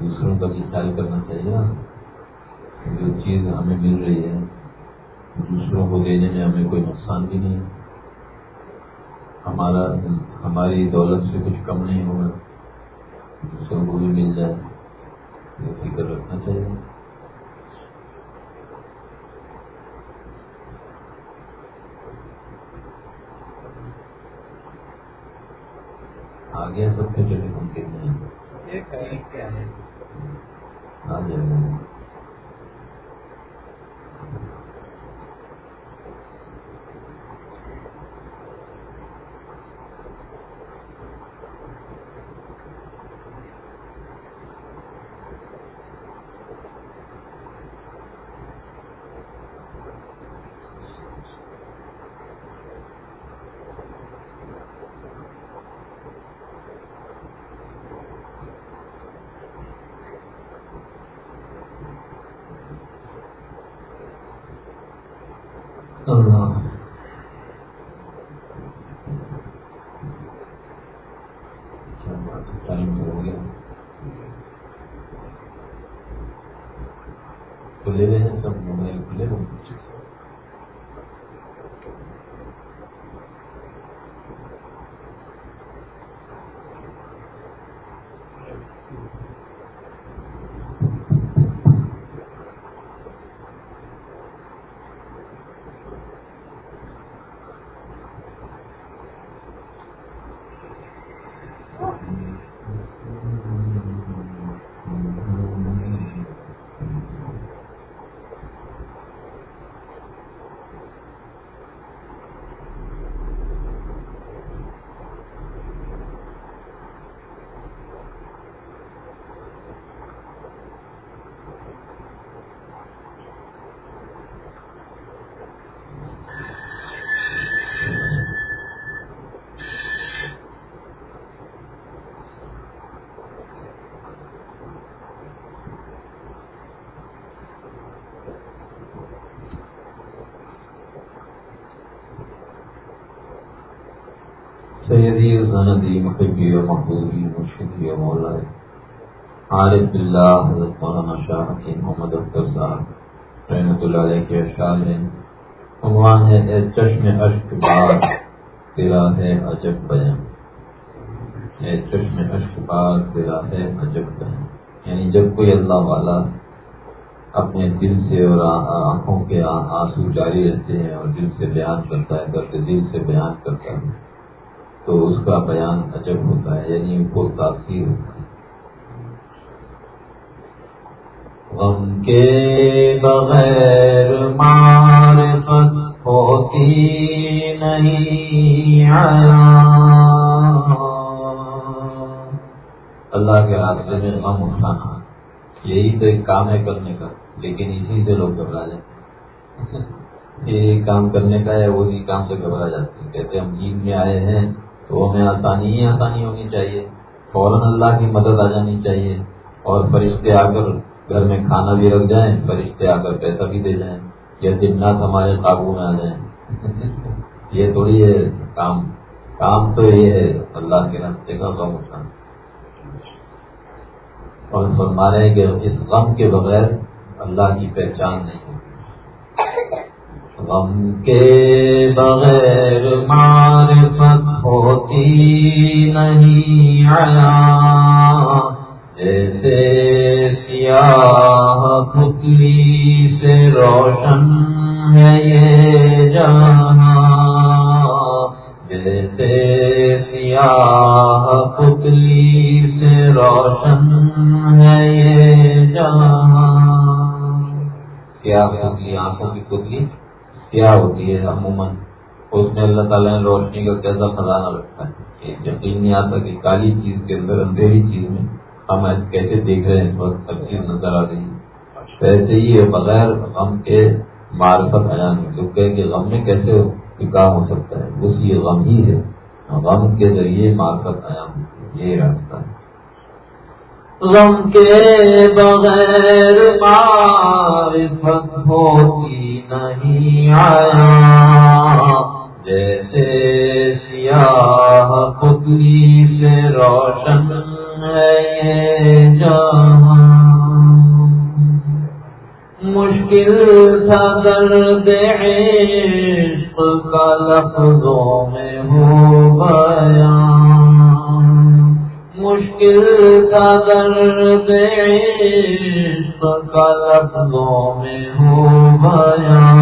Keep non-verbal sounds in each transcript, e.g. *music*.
دوسروں کا بھی خیال کرنا چاہیے نا۔ جو چیز ہمیں مل رہی ہے، دوسروں کو دینے میں ہمیں کوئی نقصان بھی نہیں۔ ہمارا، ہماری دولت سے کچھ کم نہیں ہوگا۔ دوسروں کو بھی مل جائے۔ یہ فکر رکھنا چاہیے۔ آگے سب کے چلے ہم کتنے آ جائے گا ٹائم ہو گیا کھلے ہوئے ہیں سب موبائل کھلے ہوئے ہیں سیدی زندی محبی و محبوبی مرشدی و مولا عارف اللہ حضرت مولانا شاہ کی محمد اختر صاحب رحمۃ اللہ علیہ کے اشعار ہیں۔ عنوان ہے، اے چشم اشک بار تیرا ہے عجب بیان۔ اے چشم اشک بار تیرا ہے عجب بیان۔ یعنی جب کوئی اللہ والا اپنے دل سے اور آنکھوں کے آنسو جاری رہتے ہیں اور دل سے بیان کرتا ہے، درد دل سے بیان کرتا ہے۔ تو اس کا بیان عجب ہوتا ہے یعنی کو تاثیر ہوتا ہے۔ غم کے بغیر معرفت ہوتی نہیں، اللہ کے راستے میں غم اٹھانا یہی تو ایک کام ہے کرنے کا، لیکن اسی سے لوگ گھبرا جاتے *laughs* یہ کام کرنے کا ہے وہی کام سے گھبرا جاتے ہیں۔ کہتے ہم جیت میں آئے ہیں۔ تو ہمیں آسانی ہی آسانی ہونی چاہیے۔ فوراً اللہ کی مدد آ جانی چاہیے اور فرشتے آ کر گھر میں کھانا بھی رکھ جائیں، فرشتے آ کر پیسہ بھی دے جائیں، یا جنات ہمارے قابو میں آ جائیں۔ *laughs* یہ تھوڑی ہے کام۔ کام تو یہ ہے اللہ کے راستے کا غم اٹھانا اور فرما رہے ہیں کہ اس غم کے بغیر اللہ کی پہچان نہیں۔ غم کے بغیر معرفت ہوتی نہیں آیا جیسے سیاہ پتلی سے روشن ہے یہ جہاں۔ جیسے سیاہ پتلی سے روشن ہے یہ جہاں۔ سیاہ پتلی آنکھوں کی پتلی کیا ہوتی ہے عموماً؟ اس میں اللہ تعالیٰ نے روشنی کا کیسا خزانہ رکھا ہے؟ یقین نہیں آتا کہ کالی چیز کے اندر اندھیری چیز میں ہم کیسے دیکھ رہے ہیں؟ اس وقت سب چیز نظر آ رہی ہے۔ ایسے ہی بغیر غم کے معرفت آیا نہیں تو کہ غم میں کیسے کام ہو سکتا ہے؟ بس یہ غم ہی ہے۔ غم کے ذریعے معرفت آیا یہ راستہ ہے۔ غم کے بغیر معرفت ہوتی نہیں آیا۔ جیسے سیاہ پتلی سے روشن ہے یہ جہاں۔ مشکل تھا درد عشق کا لفظوں میں ہو گیا مشکل تھا درد کا لفظوں میں ہو گیا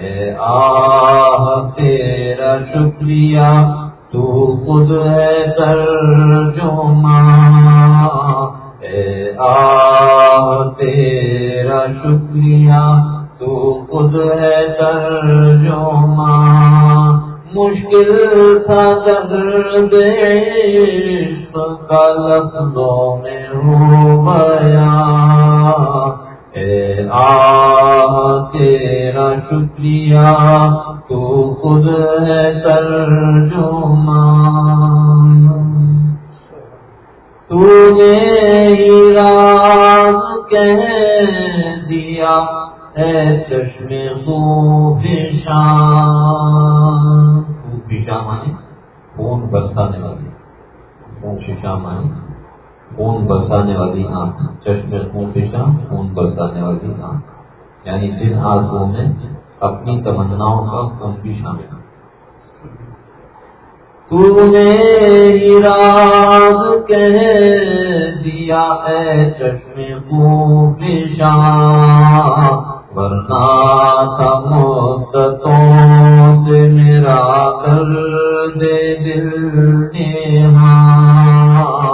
اے آہ، تیرا شکریہ، تو خود ہے ترجمہ۔ اے آہ، تیرا شکریہ، تو خود ہے ترجمہ۔ مشکل تھا درد عشق کا لفظوں میں ہو گیا اے آہ، تیرا شکریہ، تو خود ہے ترجمہ۔ تو نے ہی راز کہہ دیا ہے چشم خوب شام خوب شام آئے خون برسانے والی خوب شام آئے خون برسانے والی آنکھ چشم خون شام خون برسانے والی آنکھ یعنی جن آنکھوں میں اپنی تمناؤں کا کم بھی شامل تو نے راز کہہ دیا ہے چشم خوب شام ورنہ تھا مدتوں سے میرا کر دے دل ورنہ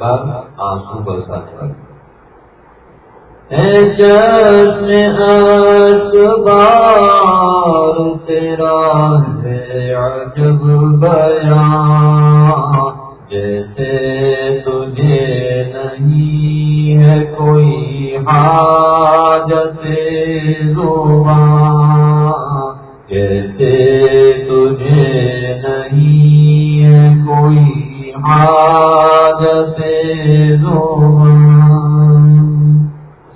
چشم اشبار آنسو برسانے والی چشم تیرا ہے عجب بیان۔ جیسے تجھے نہیں ہے کوئی حاجت زبان۔ جیسے تجھے نہیں ہے کوئی حاجت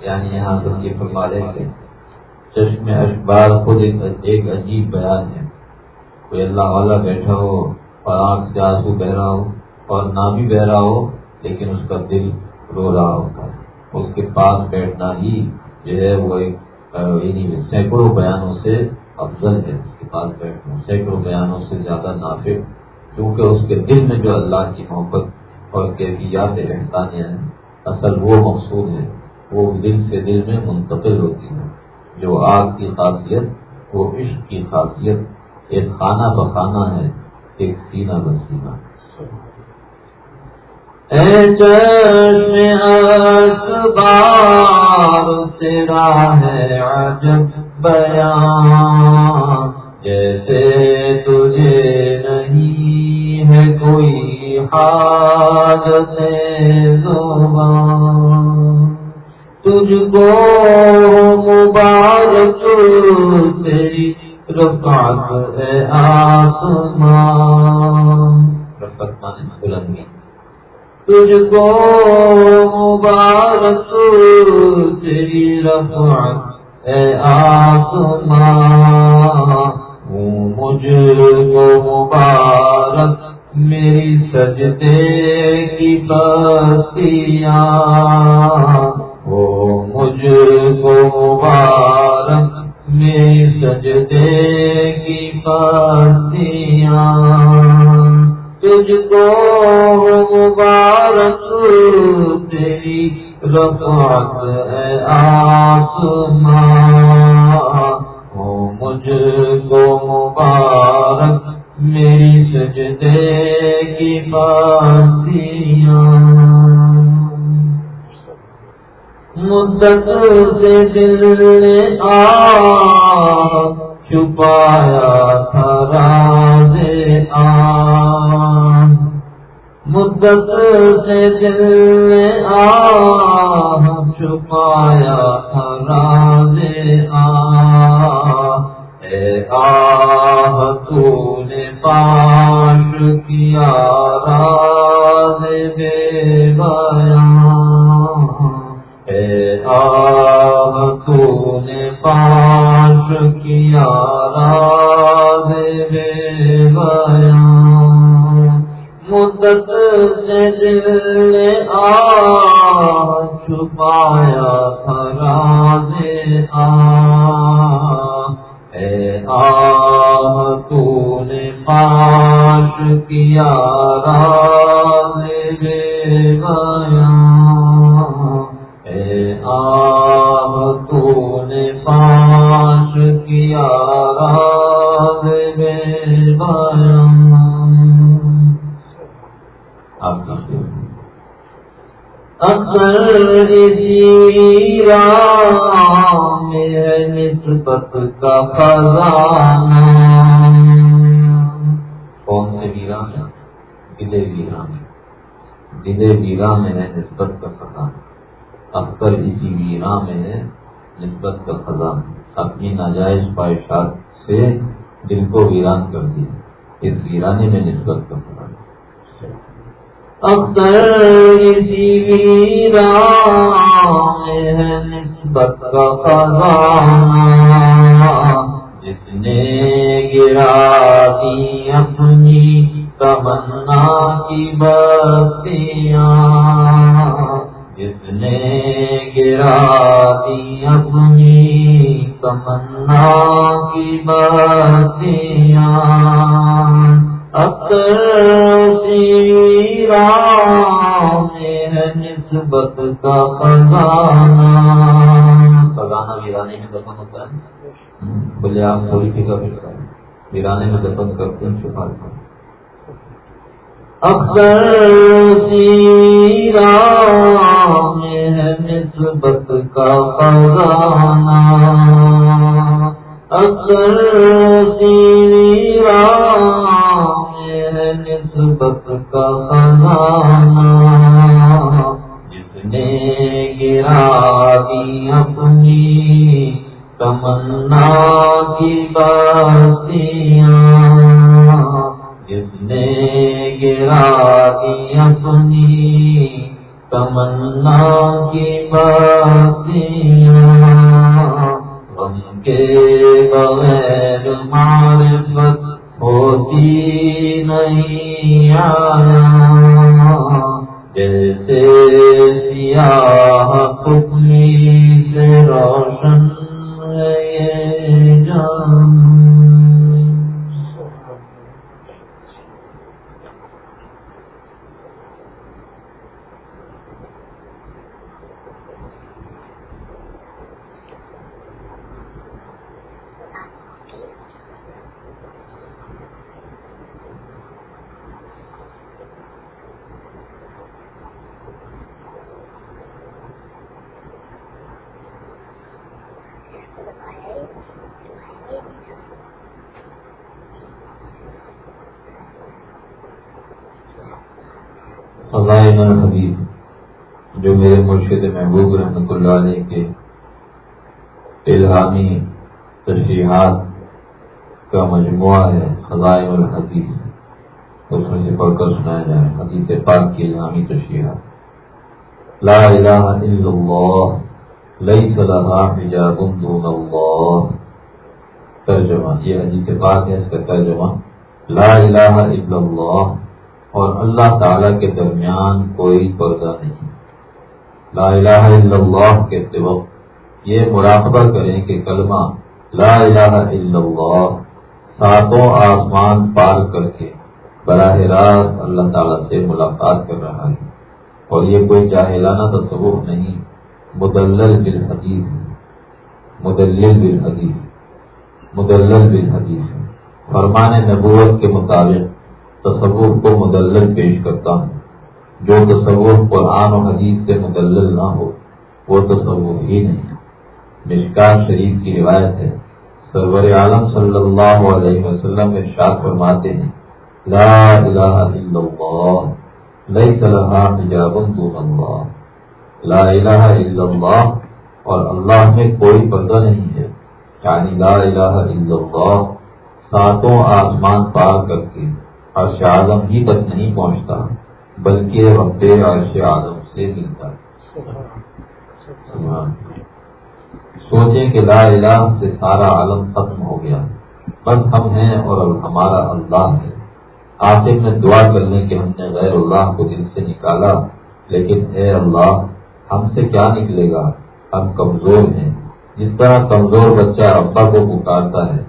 یعنی یہاں تک یہ فرمارے کہ چشم اخبار خود ایک عجیب بیان ہے۔ کوئی اللہ والا بیٹھا ہو اور آنکھ سے آنسو بہ رہا ہو اور نہ بھی بہ رہا ہو، لیکن اس کا دل رو رہا ہوتا ہے۔ اس کے پاس بیٹھنا ہی جو ہے وہ ایک یعنی سینکڑوں بیانوں سے افضل ہے۔ اس کے پاس بیٹھنا، سینکڑوں بیانوں سے زیادہ نافع کیونکہ اس کے دل میں جو اللہ کی محبت اور کیفیات احسانیاں ہیں، اصل وہ مقصود ہے وہ دل سے دل میں منتقل ہوتی ہے جو آگ کی خاصیت وہ عشق کی خاصیت، ایک خانہ بخانہ ہے، ایک سینہ بسینہ۔ بار تیرا ہے عجب بیان، جیسے تجھے نہیں۔ کوئی حاجت زبان۔ تجھ کو مبارک تیری رفعت ہے آسمان۔ رفعت مانے بلندی تجھ کو مبارک تیری رفعت ہے آسمان۔ مجھ کو مبارک میری سجدے کی بستیاں سے دل نے آ چھپایا تھا راز آ مدت سے دل نے آ چھپایا تھا راز آ آ تو نے پاش کیا راز بے بیان۔ اے آہ تو نے پاش کیا راز بے بیان۔ مدت سے دل نے آ چھپایا تھا راز آ۔ تو نے پاش کیا راز بے تو میں نسبت کا خزانہ۔ کون سے ویران دلے ویران دلے ویران میں ہے نسبت کا خزانہ۔ اکثر اسی ویرا میں ہے نسبت کا خزان اپنی ناجائز خواہشات سے دل کو ویران کر دیا۔ اس ویرانے میں نسبت کا خزان اکثر اسی ویرا میں ہے نسبت کا خزان جس نے گرا دی اپنی تمنا کی بستیاں جس نے گرا دی اپنی تمنا کی باتیاں میں نسبت کا خزانہ خزانہ ویرانے میں دفن ہوتا ہے بولے آپ تھوڑی فکر کریں ویرانے میں دفن کرتے ہیں چھپا کر اکثر سیرا میں ہے نسبت کا خزانہ اکثر سیرا نسبت کا خزانہ جس نے گرا دی اپنی تمنا کی باتیاں جس نے گرا دی اپنی تمنا کی باتیاں، غم کے بغیر معرفت ہوتی نہیں آیا جیسے سیاہ کپلی سے روشن ہے جان فضائل الحدیث جو میرے مرشد محبوب رحمۃ اللہ علیہ کے الہامی تشریحات کا مجموعہ ہے، خزائن الحدیث۔ اس میں سے پڑھ کر سنایا جائے، حدیث پاک کی الہامی تشریحات لا الہ الا اللہ، لیس لہا حجاب دون اللہ۔ ترجمہ، یہ حدیث پاک ہے، اس کا ترجمہ۔ لا الہ الا اللہ، اور اللہ تعالی کے درمیان کوئی پردہ نہیں۔ لا الہ الا اللہ کہتے وقت یہ مراقبہ کریں کہ کلمہ لا الہ الا اللہ ساتوں آسمان پار کر کے براہ راست اللہ تعالیٰ سے ملاقات کر رہا ہے۔ اور یہ کوئی جاہلانہ تصور نہیں، مدلل بالحدیث مدلل بالحدیث مدلل بالحدیث۔ فرمان نبوت کے مطابق تصور کو مدلل پیش کرتا ہوں۔ جو تصور قرآن و حدیث سے مدلل نہ ہو، وہ تو سب ہی نہیں۔ مشکار شریف کی روایت ہے۔ سرور عالم صلی اللہ علیہ وسلم ارشاد فرماتے ہیں، لا الہ الا اللہ، لیس لہا حجاب دون اللہ۔ لا الہ الا اللہ، اور اللہ میں کوئی پردہ نہیں ہے۔ یعنی لا الہ الا اللہ، ساتوں آسمان پار کر کے، عرش آدم ہی تک نہیں پہنچتا۔ بلکہ رب عرش آدم سے ملتا سوچیں کہ لا الہ سے سارا عالم ختم ہو گیا۔ بس ہم ہیں اور ہمارا اللہ ہے۔ آخر میں دعا کرنے کے ہم نے غیر اللہ کو دل سے نکالا۔ لیکن اے اللہ، ہم سے کیا نکلے گا؟ ہم کمزور ہیں۔ جس طرح کمزور بچہ ربا کو پکارتا ہے،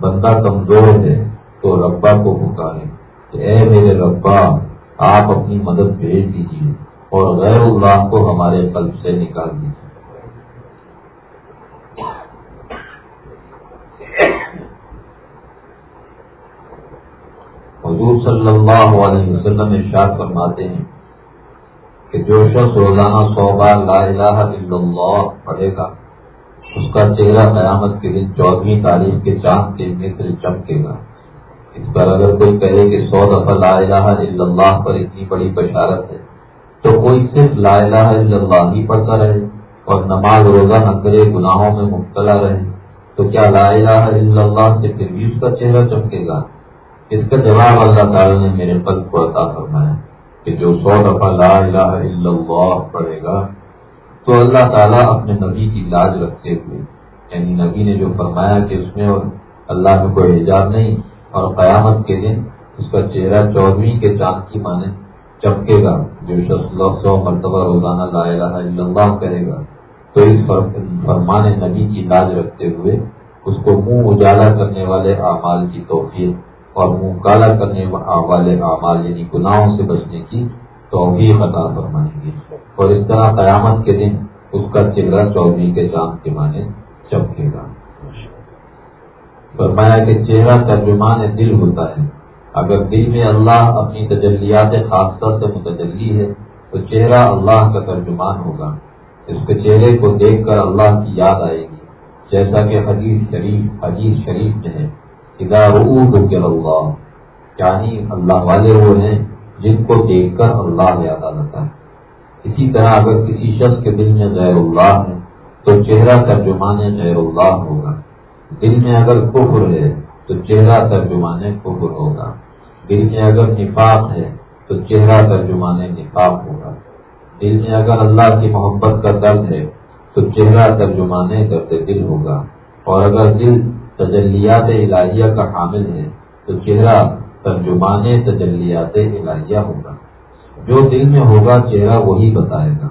بندہ کمزور ہے تو ربا کو پکارے۔ کہ اے میرے ربا آپ اپنی مدد بھیج دیجیے اور غیر اللہ کو ہمارے قلب سے نکال دیجیے حضور صلی اللہ علیہ وسلم ارشاد فرماتے ہیں کہ جو شخص روزانہ سو بار لا الہ الا اللہ پڑھے گا، اس کا چہرہ قیامت کے دن چودہویں تاریخ کے چاند کے متر چمکے گا۔ اس پر اگر کوئی کہے کہ سو دفعہ لا الہ الا اللہ پر اتنی بڑی بشارت ہے، تو کوئی صرف لا الہ الا اللہ ہی پڑھتا رہے اور نماز روزہ نکرے گناہوں میں مبتلا رہے، تو کیا لا الہ الا اللہ سے پھر بھی اس کا چہرہ چمکے گا؟ اس کا جواب اللہ تعالیٰ نے میرے پل کو عطا فرمایا کہ جو سو دفعہ لا الہ الا اللہ پڑھے گا، تو اللہ تعالیٰ اپنے نبی کی لاج رکھتے ہوئے یعنی نبی نے جو فرمایا کہ اس میں اور اللہ میں کوئی حجاب نہیں اور قیامت کے دن اس کا چہرہ چودہویں کے چاند کی مانے چمکے گا، جو شخص سو مرتبہ روزانہ لا الہ الا اللہ کرے گا۔ تو اس فرمان نبی کی لاج رکھتے ہوئے اس کو منہ اجالا کرنے والے اعمال کی توفیق اور منہ کالا کرنے والے اعمال یعنی گناہوں سے بچنے کی توفیق عطا فرمائیں گے۔ اور اس طرح قیامت کے دن اس کا چہرہ چودھری کے چاند کے معنی چمکے گا۔ فرمایا کہ چہرہ ترجمان دل ہوتا ہے۔ اگر دل میں اللہ اپنی تجلیات خاص سے متجلی ہے، تو چہرہ اللہ کا ترجمان ہوگا۔ اس کے چہرے کو دیکھ کر اللہ کی یاد آئے گی۔ جیسا کہ حدیث شریف حدیث شریف میں ہے اللہ یعنی اللہ والے وہ ہیں جن کو دیکھ کر اللہ یاد آتا ہے۔ اسی طرح اگر کسی شخص کے دل میں غیر اللہ ہے، تو چہرہ ترجمان غیر اللہ ہوگا۔ دل میں اگر کفر ہے تو چہرہ ترجمان کفر ہوگا۔ دل میں اگر نفاق ہے تو چہرہ ترجمان نفاق ہوگا۔ دل میں اگر اللہ کی محبت کا درد ہے تو چہرہ ترجمان درد دل ہوگا۔ اور اگر دل تجلیات الہیہ کا حامل ہے تو چہرہ ترجمان تجلیات الہیہ ہوگا۔ جو دل میں ہوگا چہرہ وہی بتائے گا۔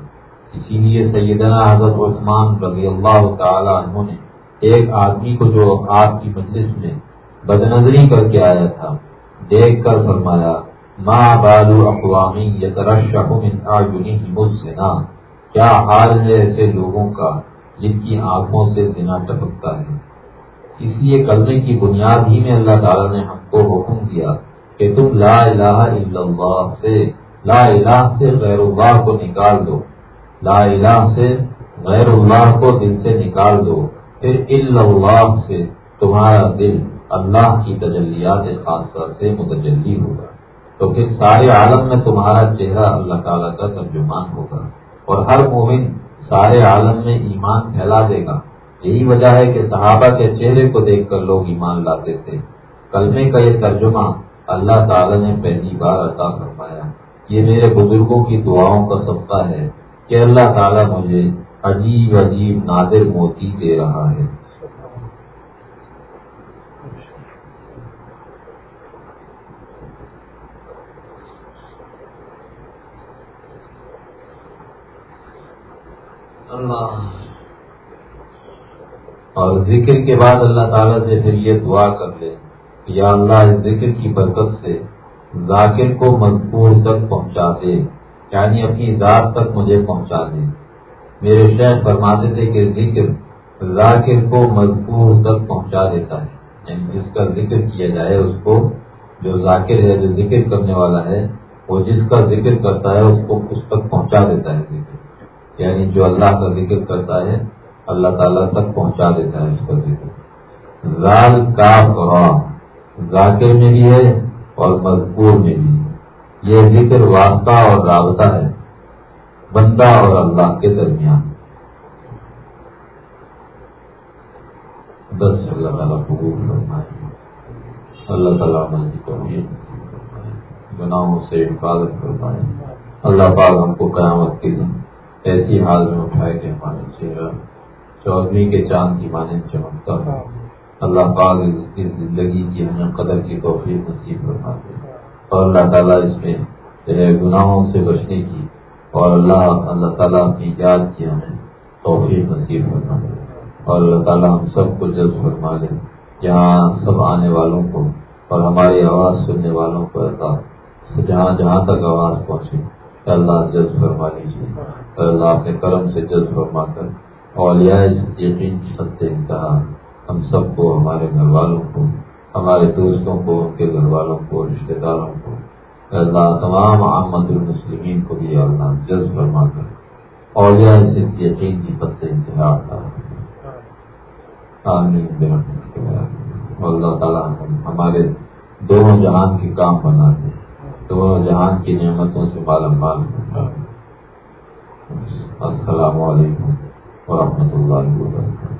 اسی لیے سیدنا حضرت عثمان رضی اللہ تعالی عنہ نے ایک آدمی کو جو آپ کی مجلس میں بد نظری کر کے آیا تھا، دیکھ کر فرمایا ماں بالو اقوامی سنا کیا حال ہے ایسے لوگوں کا جن کی آنکھوں سے زنا ٹپکتا ہے؟ اس لیے کلمے کی بنیاد ہی میں اللہ تعالیٰ نے ہم کو حکم دیا کہ تم لا الہ الا اللہ سے، لا الہ سے غیر اللہ کو نکال دو۔ لا الہ سے غیر اللہ کو دل سے نکال دو۔ پھر اللہ سے تمہارا دل اللہ کی تجلیات خاص سے متجلی ہوگا۔ تو پھر سارے عالم میں تمہارا چہرہ اللہ تعالیٰ کا ترجمان ہوگا اور ہر مومن سارے عالم میں ایمان پھیلا دے گا۔ یہی وجہ ہے کہ صحابہ کے چہرے کو دیکھ کر لوگ ایمان لاتے تھے۔ کلمے کا یہ ترجمہ اللہ تعالی نے پہلی بار عطا فرمایا۔ یہ میرے بزرگوں کی دعاؤں کا سبقہ ہے کہ اللہ تعالیٰ مجھے عجیب عجیب نادر موتی دے رہا ہے۔ اللہ۔ اور ذکر کے بعد اللہ تعالیٰ سے پھر یہ دعا کر لے یا اللہ اس ذکر کی برکت سے ذاکر کو مذکور تک پہنچا دے یعنی اپنی ذات تک مجھے پہنچا دے۔ میرے شہر فرماتے تھے کہ ذکر ذاکر کو مذکور تک پہنچا دیتا ہے۔ یعنی جس کا ذکر کیا جائے اس کو، جو ذاکر ہے، جو ذکر کرنے والا ہے، وہ جس کا ذکر کرتا ہے، اس کو اس تک پہنچا دیتا ہے ذکر۔ یعنی جو اللہ کا ذکر کرتا ہے، اللہ تعالیٰ تک پہنچا دیتا ہے اس کا ذکر۔ زال کا ذاکر میں بھی ہے اور مذکور میں بھی۔ ہے یہ ذکر واسطہ اور رابطہ ہے۔ بندہ اور اللہ کے درمیان۔ بس اللہ تعالیٰ قبول فرمائے۔ اللہ تعالیٰ کو گناہوں سے حفاظت فرمائے۔ اللہ پاک ہم کو قیامت کے دن ایسی حال میں اٹھائے کہ ہمارے چہرہ چودھری کے چاند کی مانند چمکتا اللہ پاک کی زندگی کی ہمیں قدر کی توفیق نصیب کرنا اور اللہ تعالیٰ اس میں گناہوں سے بچنے کی اور اللہ اللہ تعالیٰ اپنی یاد کی ہمیں توفیق نصیب کرنا اور اللہ تعالیٰ ہم سب کو جذب فرما لے جہاں سب آنے والوں کو اور ہماری آواز سننے والوں کو ایسا جہاں جہاں تک آواز پہنچے اللہ جذب فرما لیجیے۔ اللہ اپنے کرم سے جذب فرما کر اولیاء یقین سب انتہا ہم سب کو، ہمارے گھر والوں کو، ہمارے دوستوں کو، ان کے گھر والوں کو رشتے داروں کو اللہ تمام عامد المسلمین کو بھی اللہ جذب فرما کر اولیاء صرف یقین کی پت سے انتہا اللہ۔ تعالیٰ ہمارے دونوں جہان کے کام بنا دے۔ دونوں جہان کی نعمتوں سے مالا مال السلام علیکم ورحمۃ اللہ وبرکاتہ۔